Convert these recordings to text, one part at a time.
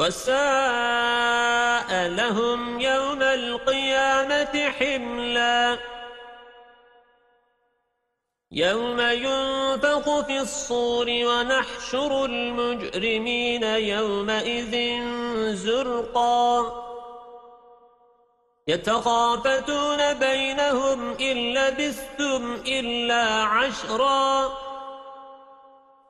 وساء لهم يوم القيامة حملا. يوم ينفق في الصور ونحشر المجرمين يومئذ زرقا. يتخافتون بينهم إن لبثتم إلا عشرا.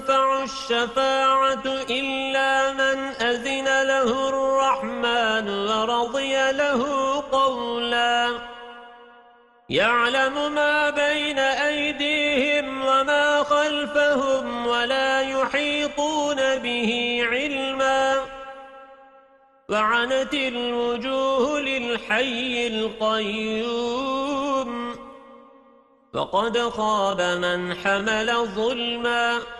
تنفع الشفاعة إلا من أذن له الرحمن ورضي له قولا. يعلم ما بين أيديهم وما خلفهم ولا يحيطون به علما. وعنت الوجوه للحي القيوم. فقد خاب من حمل ظلما.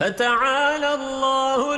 فتعالى الله